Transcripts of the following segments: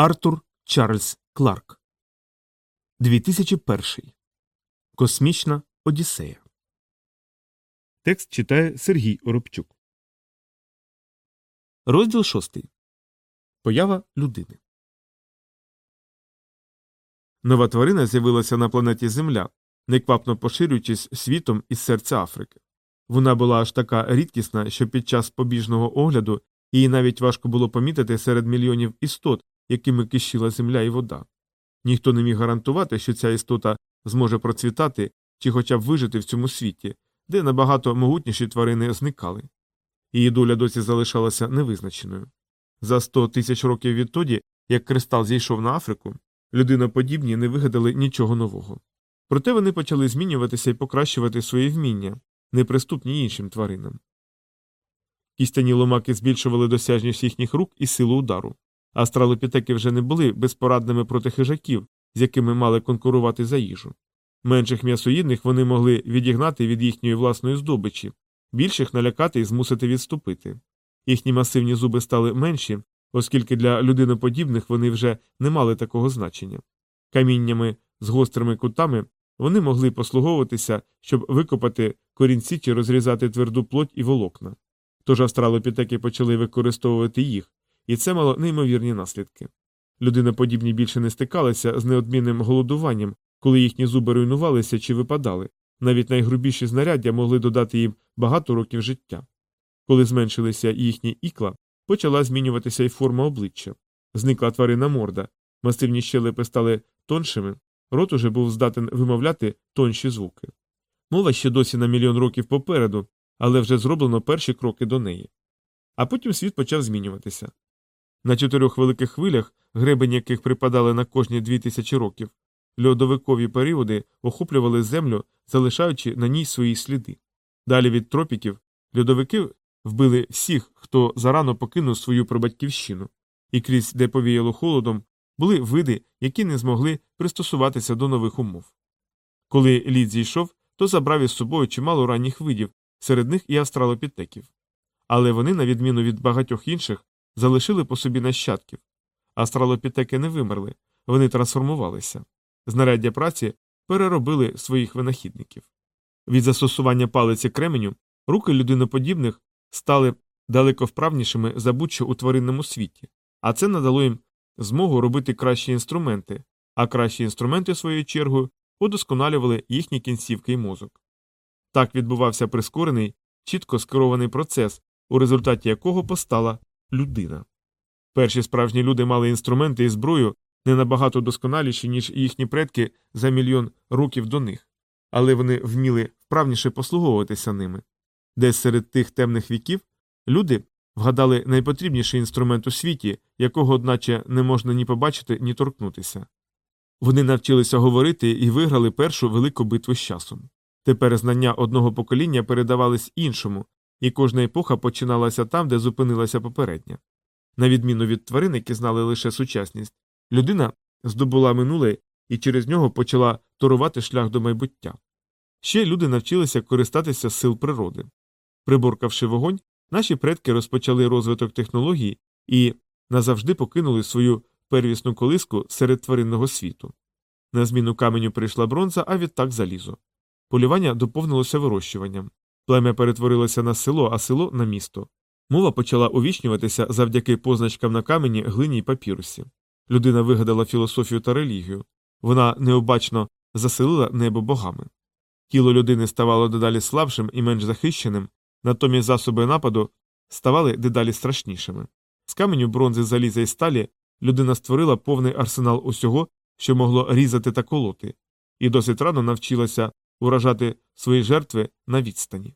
Артур Чарльз Кларк 2001 Космічна Одіссея. Текст читає Сергій Оробчук. Розділ шостий. Поява людини. Нова тварина з'явилася на планеті Земля, неквапно поширюючись світом із серця Африки. Вона була аж така рідкісна, що під час побіжного огляду її навіть важко було помітити серед мільйонів істот, якими кишіла земля і вода. Ніхто не міг гарантувати, що ця істота зможе процвітати чи хоча б вижити в цьому світі, де набагато могутніші тварини зникали. Її доля досі залишалася невизначеною. За сто тисяч років відтоді, як кристал зійшов на Африку, людиноподібні не вигадали нічого нового. Проте вони почали змінюватися і покращувати свої вміння, неприступні іншим тваринам. Кістяні ломаки збільшували досяжність їхніх рук і силу удару. Астралопітеки вже не були безпорадними проти хижаків, з якими мали конкурувати за їжу. Менших м'ясоїдних вони могли відігнати від їхньої власної здобичі, більших налякати і змусити відступити. Їхні масивні зуби стали менші, оскільки для людиноподібних вони вже не мали такого значення. Каміннями з гострими кутами вони могли послуговуватися, щоб викопати корінці чи розрізати тверду плоть і волокна. Тож австралопітеки почали використовувати їх, і це мало неймовірні наслідки. Людиноподібні більше не стикалися з неодмінним голодуванням, коли їхні зуби руйнувалися чи випадали, навіть найгрубіші знаряддя могли додати їм багато років життя. Коли зменшилися їхні ікла, почала змінюватися й форма обличчя. Зникла тварина морда, масивні щелепи стали тоншими, рот уже був здатен вимовляти тонші звуки. Мова ще досі на мільйон років попереду, але вже зроблено перші кроки до неї. А потім світ почав змінюватися. На чотирьох великих хвилях, гребені яких припадали на кожні дві тисячі років, льодовикові періоди охоплювали землю, залишаючи на ній свої сліди. Далі від тропіків льодовики вбили всіх, хто зарано покинув свою пробатьківщину, і крізь де повіяло холодом, були види, які не змогли пристосуватися до нових умов. Коли лід зійшов, то забрав із собою чимало ранніх видів, серед них і австралопітеків. Але вони, на відміну від багатьох інших, залишили по собі нащадків. Астралопітеки не вимерли, вони трансформувалися. Знаряддя праці переробили своїх винахідників. Від застосування палиці кременю руки людиноподібних стали далеко вправнішими за будь-що у тваринному світі, а це надало їм змогу робити кращі інструменти, а кращі інструменти, своєю чергою, удосконалювали їхні кінцівки і мозок. Так відбувався прискорений, чітко скерований процес, у результаті якого постала людина. Перші справжні люди мали інструменти і зброю не набагато досконаліші, ніж їхні предки за мільйон років до них, але вони вміли вправніше послуговуватися ними. Десь серед тих темних віків люди вгадали найпотрібніший інструмент у світі, якого, одначе, не можна ні побачити, ні торкнутися. Вони навчилися говорити і виграли першу велику битву з часом. Тепер знання одного покоління передавались іншому, і кожна епоха починалася там, де зупинилася попередня. На відміну від тварин, які знали лише сучасність, людина здобула минуле і через нього почала торувати шлях до майбуття. Ще люди навчилися користатися сил природи. Приборкавши вогонь, наші предки розпочали розвиток технологій і назавжди покинули свою первісну колиску серед тваринного світу. На зміну каменю прийшла бронза, а відтак залізо. Полювання доповнилося вирощуванням. Плем'я перетворилося на село, а село на місто. Мова почала увічнюватися завдяки позначкам на камені, глині й папірусі. Людина вигадала філософію та релігію. Вона необачно заселила небо богами. Тіло людини ставало дедалі слабшим і менш захищеним, натомість засоби нападу ставали дедалі страшнішими. З каменю бронзи, заліза і сталі людина створила повний арсенал усього, що могло різати та колоти, і досить рано навчилася уражати свої жертви на відстані.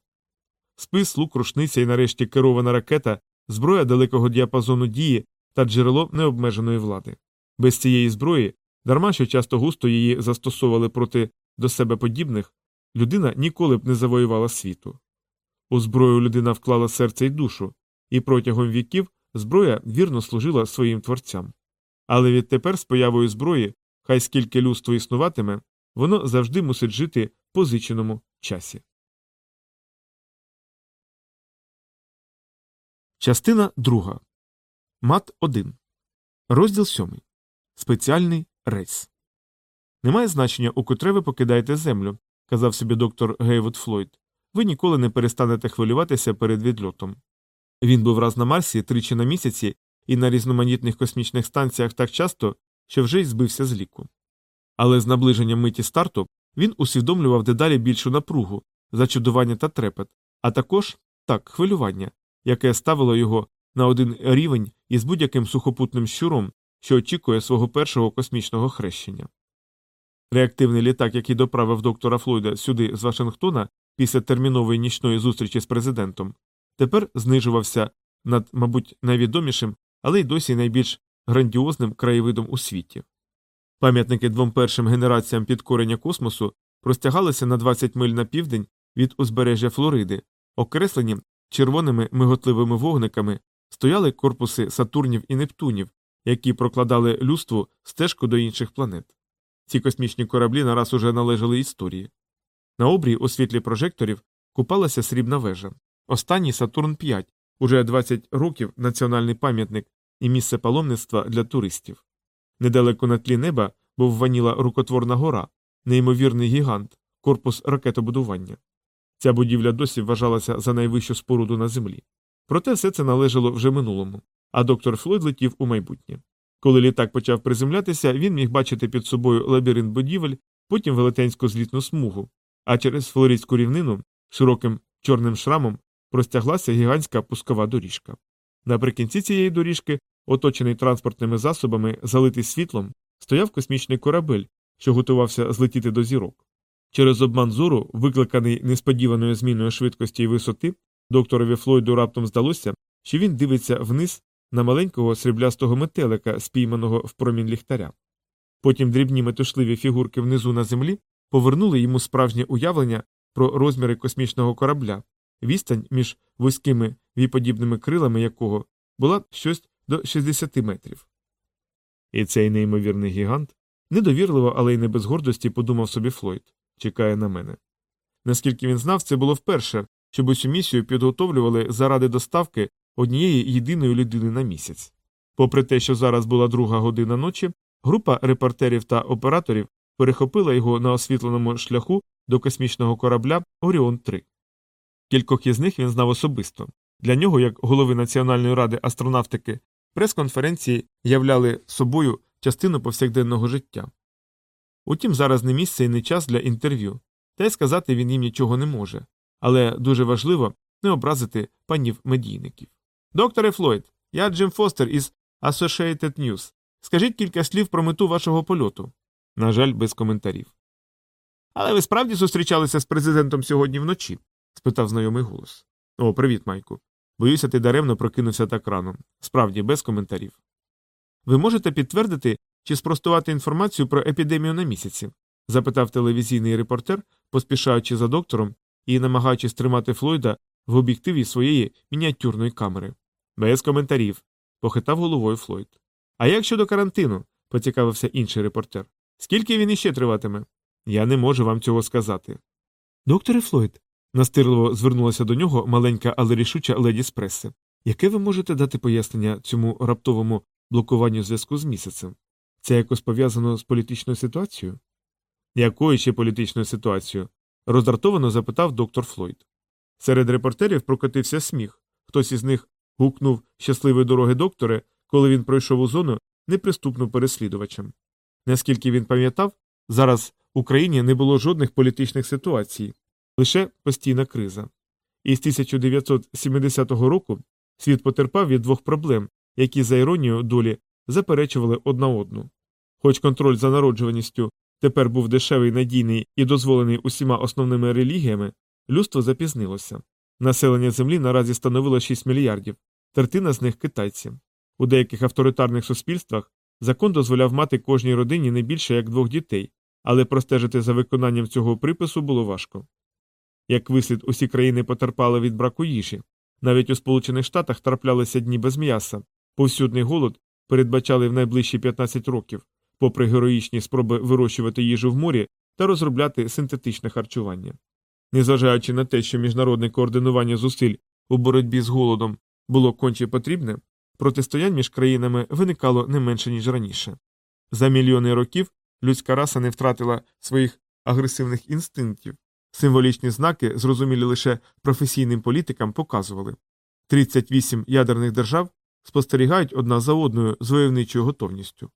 Спис, лук, рушниця і нарешті керована ракета, зброя далекого діапазону дії та джерело необмеженої влади. Без цієї зброї, дарма що часто густо її застосовували проти до себе подібних, людина ніколи б не завоювала світу. У зброю людина вклала серце й душу, і протягом віків зброя вірно служила своїм творцям. Але відтепер, з появою зброї, хай скільки людство існуватиме, воно завжди мусить жити в позиченому часі. Частина друга. МАТ-1. Розділ 7. спеціальний рейс. Немає значення, у котре ви покидаєте землю, казав собі доктор Гейвуд Флойд. Ви ніколи не перестанете хвилюватися перед відльотом. Він був раз на Марсі тричі на місяці і на різноманітних космічних станціях так часто, що вже й збився з ліку. Але з наближенням миті старту він усвідомлював дедалі більшу напругу, зачудування та трепет, а також так, хвилювання, яке ставило його на один рівень із будь-яким сухопутним щуром, що очікує свого першого космічного хрещення. Реактивний літак, який доправив доктора Флойда сюди з Вашингтона після термінової нічної зустрічі з президентом, тепер знижувався над, мабуть, найвідомішим, але й досі найбільш грандіозним краєвидом у світі. Пам'ятники двом першим генераціям підкорення космосу простягалися на 20 миль на південь від узбережжя Флориди, окреслені червоними миготливими вогниками, стояли корпуси Сатурнів і Нептунів, які прокладали людству стежку до інших планет. Ці космічні кораблі нараз уже належали історії. На обрії у світлі прожекторів купалася срібна вежа. Останній Сатурн 5, уже 20 років національний пам'ятник і місце паломництва для туристів. Недалеко на тлі неба бовваніла рукотворна гора, неймовірний гігант, корпус ракетобудування. Ця будівля досі вважалася за найвищу споруду на землі. Проте все це належало вже минулому, а доктор Флойд летів у майбутнє. Коли літак почав приземлятися, він міг бачити під собою лабіринт будівель, потім велетенську злітну смугу, а через флоридську рівнину широким чорним шрамом простяглася гігантська пускова доріжка. Наприкінці цієї доріжки, оточений транспортними засобами, залитий світлом, стояв космічний корабель, що готувався злетіти до зірок. Через обман зору, викликаний несподіваною зміною швидкості і висоти, докторові Флойду раптом здалося, що він дивиться вниз на маленького сріблястого метелика, спійманого в промінь ліхтаря. Потім дрібні метушливі фігурки внизу на землі повернули йому справжнє уявлення про розміри космічного корабля, відстань між вузькими віподібними крилами якого була щось до 60 метрів. І цей неймовірний гігант недовірливо, але й не без гордості подумав собі Флойд чекає на мене. Наскільки він знав, це було вперше, щоб усю місію підготовлювали заради доставки однієї єдиної людини на місяць. Попри те, що зараз була друга година ночі, група репортерів та операторів перехопила його на освітленому шляху до космічного корабля Оріон 3 Кількох із них він знав особисто. Для нього, як голови Національної ради астронавтики, прес-конференції являли собою частину повсякденного життя. Утім, зараз не місце і не час для інтерв'ю, та й сказати він їм нічого не може, але дуже важливо не образити панів медійників. Докторе Флойд, я Джим Фостер із Associated News. Скажіть кілька слів про мету вашого польоту. На жаль, без коментарів. Але ви справді зустрічалися з президентом сьогодні вночі? спитав знайомий голос. О, привіт, Майку. Боюся, ти даремно прокинувся так рано. Справді, без коментарів. Ви можете підтвердити чи спростувати інформацію про епідемію на місяці? запитав телевізійний репортер, поспішаючи за доктором і намагаючись тримати Флойда в об'єктиві своєї мініатюрної камери. Без коментарів. похитав головою Флойд. А як щодо карантину? поцікавився інший репортер. Скільки він іще триватиме? Я не можу вам цього сказати. Докторе Флойд, настирливо звернулася до нього маленька, але рішуча леді з преси. Яке ви можете дати пояснення цьому раптовому блокуванню зв'язку з місяцем? Це якось пов'язано з політичною ситуацією? Якою ще політичною ситуацією? роздратовано запитав доктор Флойд. Серед репортерів прокотився сміх. Хтось із них гукнув щасливої дороги докторе, коли він пройшов у зону неприступну переслідувачем. Наскільки він пам'ятав, зараз в Україні не було жодних політичних ситуацій, лише постійна криза. І з 1970 року світ потерпав від двох проблем, які за іронією долі заперечували одна одну. Хоч контроль за народжуваністю тепер був дешевий, надійний і дозволений усіма основними релігіями, людство запізнилося. Населення Землі наразі становило 6 мільярдів, третина з них китайці. У деяких авторитарних суспільствах закон дозволяв мати кожній родині не більше як двох дітей, але простежити за виконанням цього припису було важко. Як вислід, усі країни потерпали від браку їжі. Навіть у Сполучених Штатах траплялися дні без м'яса, повсюдний голод передбачали в найближчі 15 років, попри героїчні спроби вирощувати їжу в морі та розробляти синтетичне харчування. Незважаючи на те, що міжнародне координування зусиль у боротьбі з голодом було конче потрібне, протистоянь між країнами виникало не менше, ніж раніше. За мільйони років людська раса не втратила своїх агресивних інстинктів. Символічні знаки, зрозумілі лише професійним політикам, показували 38 ядерних держав спостерігають одна за одною з войовничою готовністю.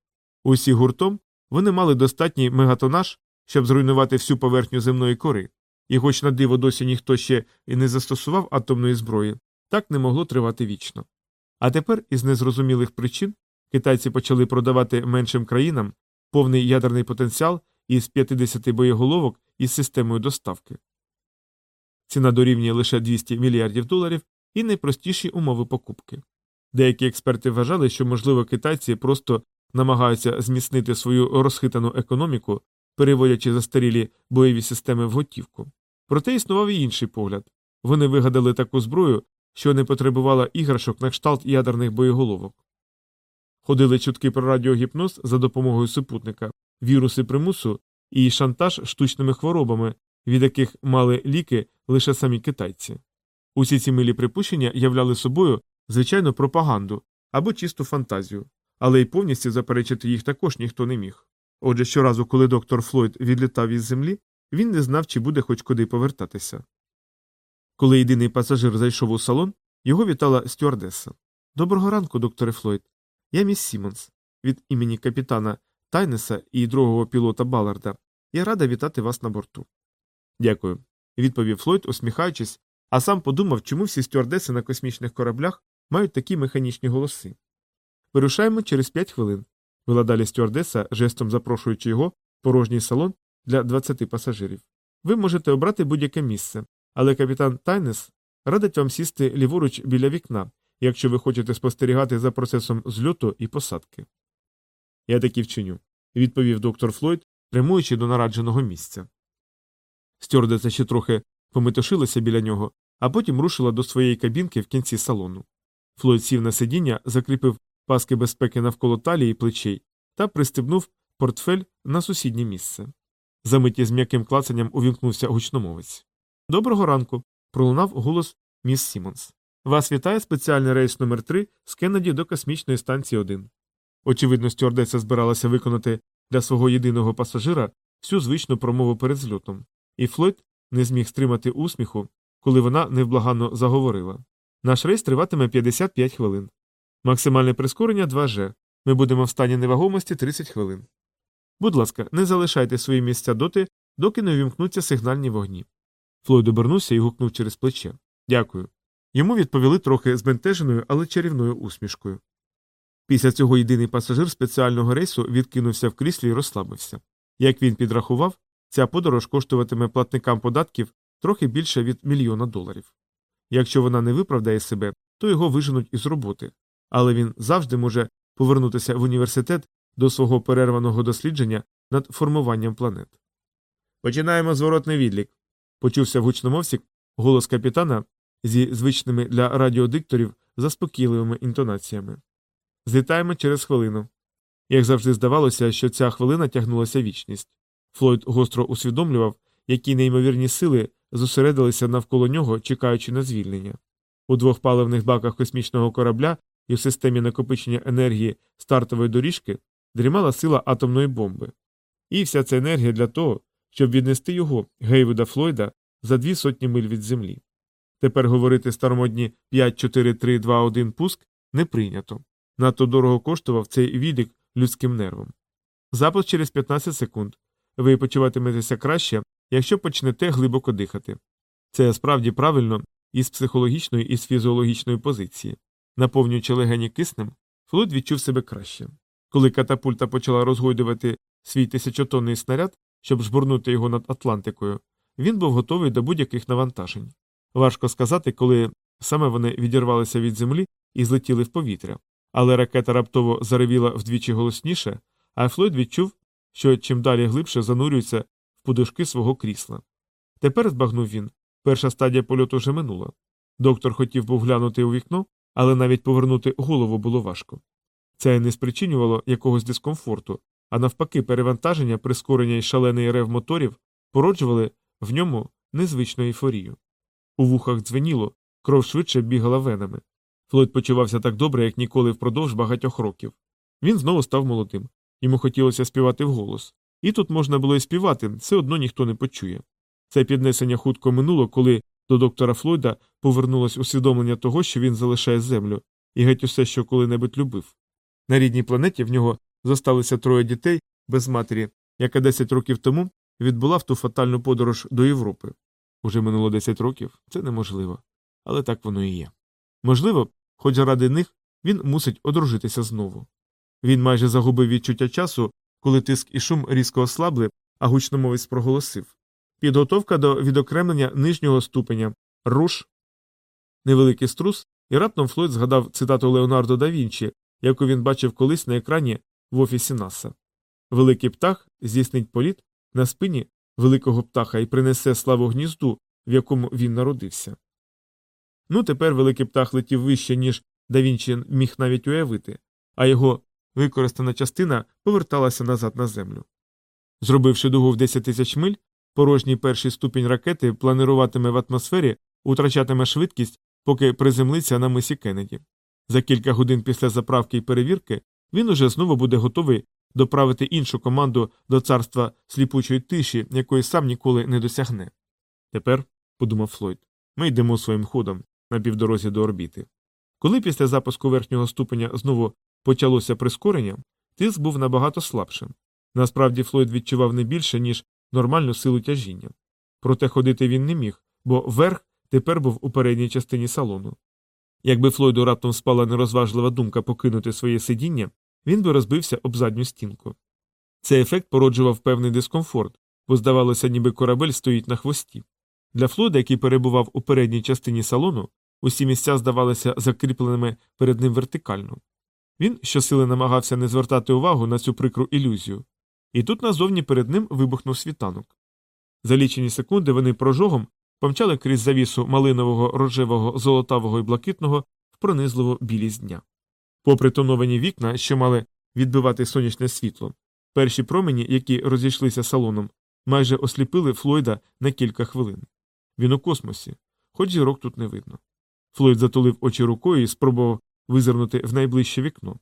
Усі гуртом вони мали достатній мегатонаж, щоб зруйнувати всю поверхню земної кори, і, хоч на диво досі ніхто ще і не застосував атомної зброї, так не могло тривати вічно. А тепер, із незрозумілих причин, китайці почали продавати меншим країнам повний ядерний потенціал із 50 боєголовок із системою доставки. Ціна дорівнює лише 200 мільярдів доларів і найпростіші умови покупки. Деякі експерти вважали, що, можливо, китайці просто намагаються зміцнити свою розхитану економіку, переводячи застарілі бойові системи в готівку. Проте існував і інший погляд вони вигадали таку зброю, що не потребувала іграшок на кшталт ядерних боєголовок. Ходили чутки про радіогіпноз за допомогою супутника, віруси примусу і шантаж штучними хворобами, від яких мали ліки лише самі китайці. Усі ці милі припущення являли собою звичайно пропаганду або чисту фантазію, але й повністю заперечити їх також ніхто не міг. Отже, щоразу, коли доктор Флойд відлітав із землі, він не знав, чи буде хоч куди повертатися. Коли єдиний пасажир зайшов у салон, його вітала стюардеса. Доброго ранку, докторе Флойд. Я міс Сімонс. Від імені капітана Тайнеса і другого пілота Баларда. Я рада вітати вас на борту. Дякую, відповів Флойд, усміхаючись, а сам подумав, чому всі стюардеси на космічних кораблях мають такі механічні голоси. Вирушаємо через п'ять хвилин. Вела далі стюардеса, жестом запрошуючи його в порожній салон для 20 пасажирів. Ви можете обрати будь-яке місце, але капітан Тайнес радить вам сісти ліворуч біля вікна, якщо ви хочете спостерігати за процесом зльоту і посадки. Я так і вчиню, відповів доктор Флойд, прямуючи до нараяного місця. Стюардеса ще трохи пометушилася біля нього, а потім рушила до своєї кабінки в кінці салону. Флойд сів на сидіння, закріпив паски безпеки навколо талії і плечей та пристебнув портфель на сусіднє місце. За мить із м'яким клацанням увімкнувся гучномовець. Доброго ранку. пролунав голос міс Сімонс. Вас вітає спеціальний рейс номер 3 з Кеннеді до космічної станції 1. Очевидно, стюардеса збиралася виконати для свого єдиного пасажира всю звичну промову перед зльотом, і Флойд не зміг стримати усмішку, коли вона невблаганно заговорила. Наш рейс триватиме 55 хвилин. Максимальне прискорення 2G. Ми будемо в стані невагомості 30 хвилин. Будь ласка, не залишайте свої місця доти, доки не увімкнуться сигнальні вогні. Флойд обернувся і гукнув через плече. Дякую. Йому відповіли трохи збентеженою, але чарівною усмішкою. Після цього єдиний пасажир спеціального рейсу відкинувся в кріслі і розслабився. Як він підрахував, ця подорож коштуватиме платникам податків трохи більше від мільйона доларів. Якщо вона не виправдає себе, то його виженуть із роботи, але він завжди може повернутися в університет до свого перерваного дослідження над формуванням планет. Починаємо зворотний відлік. Почувся в гучномовці голос капітана зі звичними для радіодикторів заспокійливими інтонаціями. Злітаємо через хвилину. Як завжди здавалося, що ця хвилина тягнулася вічність. Флойд гостро усвідомлював, які неймовірні сили зосередилися навколо нього, чекаючи на звільнення. У двох паливних баках космічного корабля і в системі накопичення енергії стартової доріжки дрімала сила атомної бомби. І вся ця енергія для того, щоб віднести його, Гейвуда Флойда, за дві сотні миль від землі. Тепер говорити старомодні 5-4-3-2-1 пуск не прийнято. Надто дорого коштував цей відлік людським нервом. Запуск через 15 секунд. Ви почуватиметеся краще, якщо почнете глибоко дихати. Це справді правильно із психологічної і з фізіологічної позиції. Наповнюючи легені киснем, Флойд відчув себе краще. Коли катапульта почала розгойдувати свій тисячотонний снаряд, щоб жбурнути його над Атлантикою, він був готовий до будь-яких навантажень. Важко сказати, коли саме вони відірвалися від землі і злетіли в повітря, але ракета раптово заревіла вдвічі голосніше, а Флойд відчув, що чим далі глибше занурюється в подушки свого крісла. Тепер збагнув він перша стадія польоту вже минула. Доктор хотів був глянути у вікно, але навіть повернути голову було важко. Це не спричинювало якогось дискомфорту, а навпаки, перевантаження, прискорення і шалений рев моторів породжували в ньому незвичну ейфорію. У вухах дзвеніло, кров швидше бігала венами. Флойд почувався так добре, як ніколи впродовж багатьох років. Він знову став молодим. Йому хотілося співати вголос. І тут можна було і співати, все одно ніхто не почує. Це піднесення хутко минуло, коли до доктора Флойда повернулось усвідомлення того, що він залишає землю, і геть усе, що коли-небудь любив. На рідній планеті в нього зосталися троє дітей без матері, яка 10 років тому відбула в ту фатальну подорож до Європи. Уже минуло 10 років, це неможливо. Але так воно і є. Можливо, хоч заради них він мусить одружитися знову. Він майже загубив відчуття часу, коли тиск і шум різко ослабли, а гучномовець проголосив. Підготовка до відокремлення нижнього ступеня, руш. Невеликий струс, і раптом Флойд згадав цитату Леонардо да Вінчі, яку він бачив колись на екрані в офісі НАСА. Великий птах здійснить політ на спині великого птаха і принесе славу гнізду, в якому він народився. Ну, тепер великий птах летів вище, ніж да Вінчі міг навіть уявити, а його використана частина поверталася назад на землю. Зробивши дугу в 10 тисяч миль, порожній перший ступінь ракети планируватиме в атмосфері, утрачатиме швидкість, поки приземлиться на мисі Кеннеді. За кілька годин після заправки і перевірки він уже знову буде готовий доправити іншу команду до царства сліпучої тиші, якої сам ніколи не досягне. Тепер, подумав Флойд, ми йдемо своїм ходом на півдорозі до орбіти. Коли після запуску верхнього ступеня знову почалося прискорення, тиск був набагато слабшим. Насправді Флойд відчував не більше, ніж нормальну силу тяжіння. Проте ходити він не міг, бо верх тепер був у передній частині салону. Якби Флойду раптом спала нерозважлива думка покинути своє сидіння, він би розбився об задню стінку. Цей ефект породжував певний дискомфорт, бо здавалося, ніби корабель стоїть на хвості. Для Флойда, який перебував у передній частині салону, усі місця здавалися закріпленими перед ним вертикально. Він щосили намагався не звертати увагу на цю прикру ілюзію. І тут назовні перед ним вибухнув світанок. За лічені секунди вони прожогом помчали крізь завісу малинового, рожевого, золотавого і блакитного в пронизливу білість дня. Попри тоновані вікна, що мали відбивати сонячне світло, перші промені, які розійшлися салоном, майже осліпили Флойда на кілька хвилин. Він у космосі, хоч зірок тут не видно. Флойд затулив очі рукою і спробував визирнути в найближче вікно.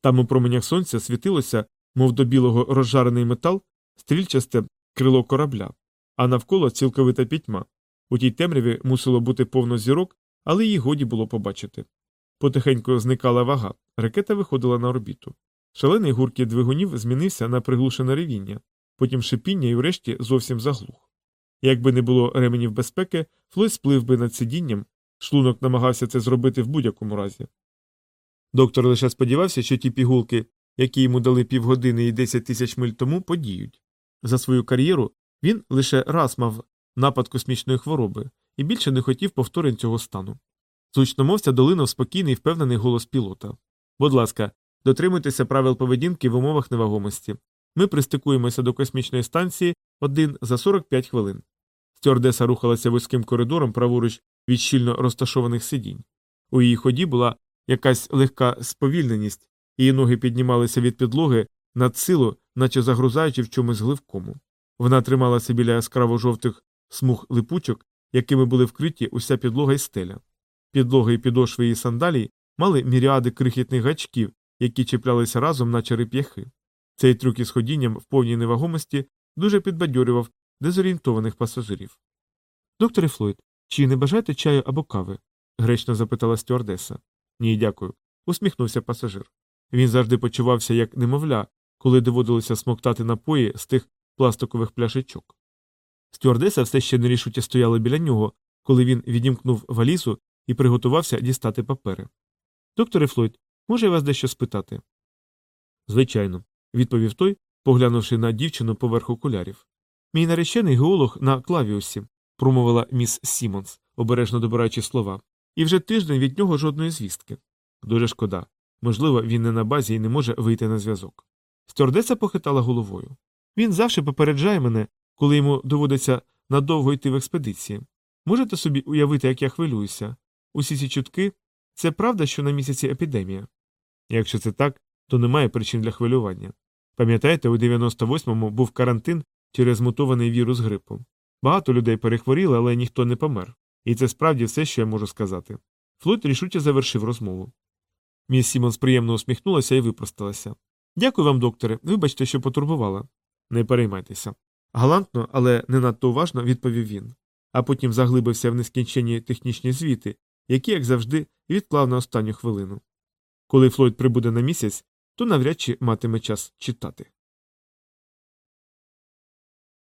Там у променях сонця світилося, мов до білого розжарений метал, стрільчасте крило корабля, а навколо цілковита пітьма. У тій темряві мусило бути повно зірок, але її годі було побачити. Потихеньку зникала вага, ракета виходила на орбіту. Шалений гуркіт двигунів змінився на приглушене ревіння, потім шипіння і врешті зовсім заглух. Якби не було ременів безпеки, Флойд сплив би над сидінням, шлунок намагався це зробити в будь-якому разі. Доктор лише сподівався, що ті пігулки, які йому дали півгодини і 10 тисяч миль тому, подіють. За свою кар'єру він лише раз мав напад космічної хвороби і більше не хотів повторень цього стану. Зучномовця долинув спокійний і впевнений голос пілота. Будь ласка, дотримуйтеся правил поведінки в умовах невагомості. Ми пристикуємося до космічної станції один за 45 хвилин. Стюардеса рухалася вузьким коридором праворуч від щільно розташованих сидінь. У її ході була якась легка сповільненість, її ноги піднімалися від підлоги над силу, наче загрузаючи в чомусь гливкому. Вона трималася біля яскраво жовтих смуг липучок, якими були вкриті уся підлога і стеля. Підлоги і підошви її сандалій мали міріади крихітних гачків, які чіплялися разом, наче реп'яхи. Цей трюк із ходінням в повній невагомості дуже підбадьорював дезорієнтованих пасажирів. Докторе Флойд, чи не бажаєте чаю або кави? гречно запитала стюардеса. Ні, дякую. усміхнувся пасажир. Він завжди почувався як немовля, коли доводилося смоктати напої з тих пластикових пляшечок. Стюардеса все ще нерішуче стояла біля нього, коли він відімкнув валізу і приготувався дістати папери. Докторе Флойд, може я вас дещо спитати? Звичайно, відповів той, поглянувши на дівчину поверх окулярів. Мій наречений геолог на клавіусі, промовила міс Сімонс, обережно добираючи слова, і вже тиждень від нього жодної звістки. Дуже шкода. Можливо, він не на базі і не може вийти на зв'язок. Стюардеса похитала головою. Він завжди попереджає мене, коли йому доводиться надовго йти в експедиції. Можете собі уявити, як я хвилююся? Усі ці чутки це правда, що на місяці епідемія? Якщо це так, то немає причин для хвилювання. Пам'ятаєте, у 98-му був карантин через мутований вірус грипу. Багато людей перехворіли, але ніхто не помер. І це справді все, що я можу сказати. Флойд рішуче завершив розмову. Міс Сімонс приємно усміхнулася і випросталася. Дякую вам, докторе. Вибачте, що потурбувала. Не переймайтеся. Галантно, але не надто уважно відповів він, а потім заглибився в нескінченні технічні звіти, які, як завжди, відклав на останню хвилину. Коли Флойд прибуде на місяць, то навряд чи матиме час читати.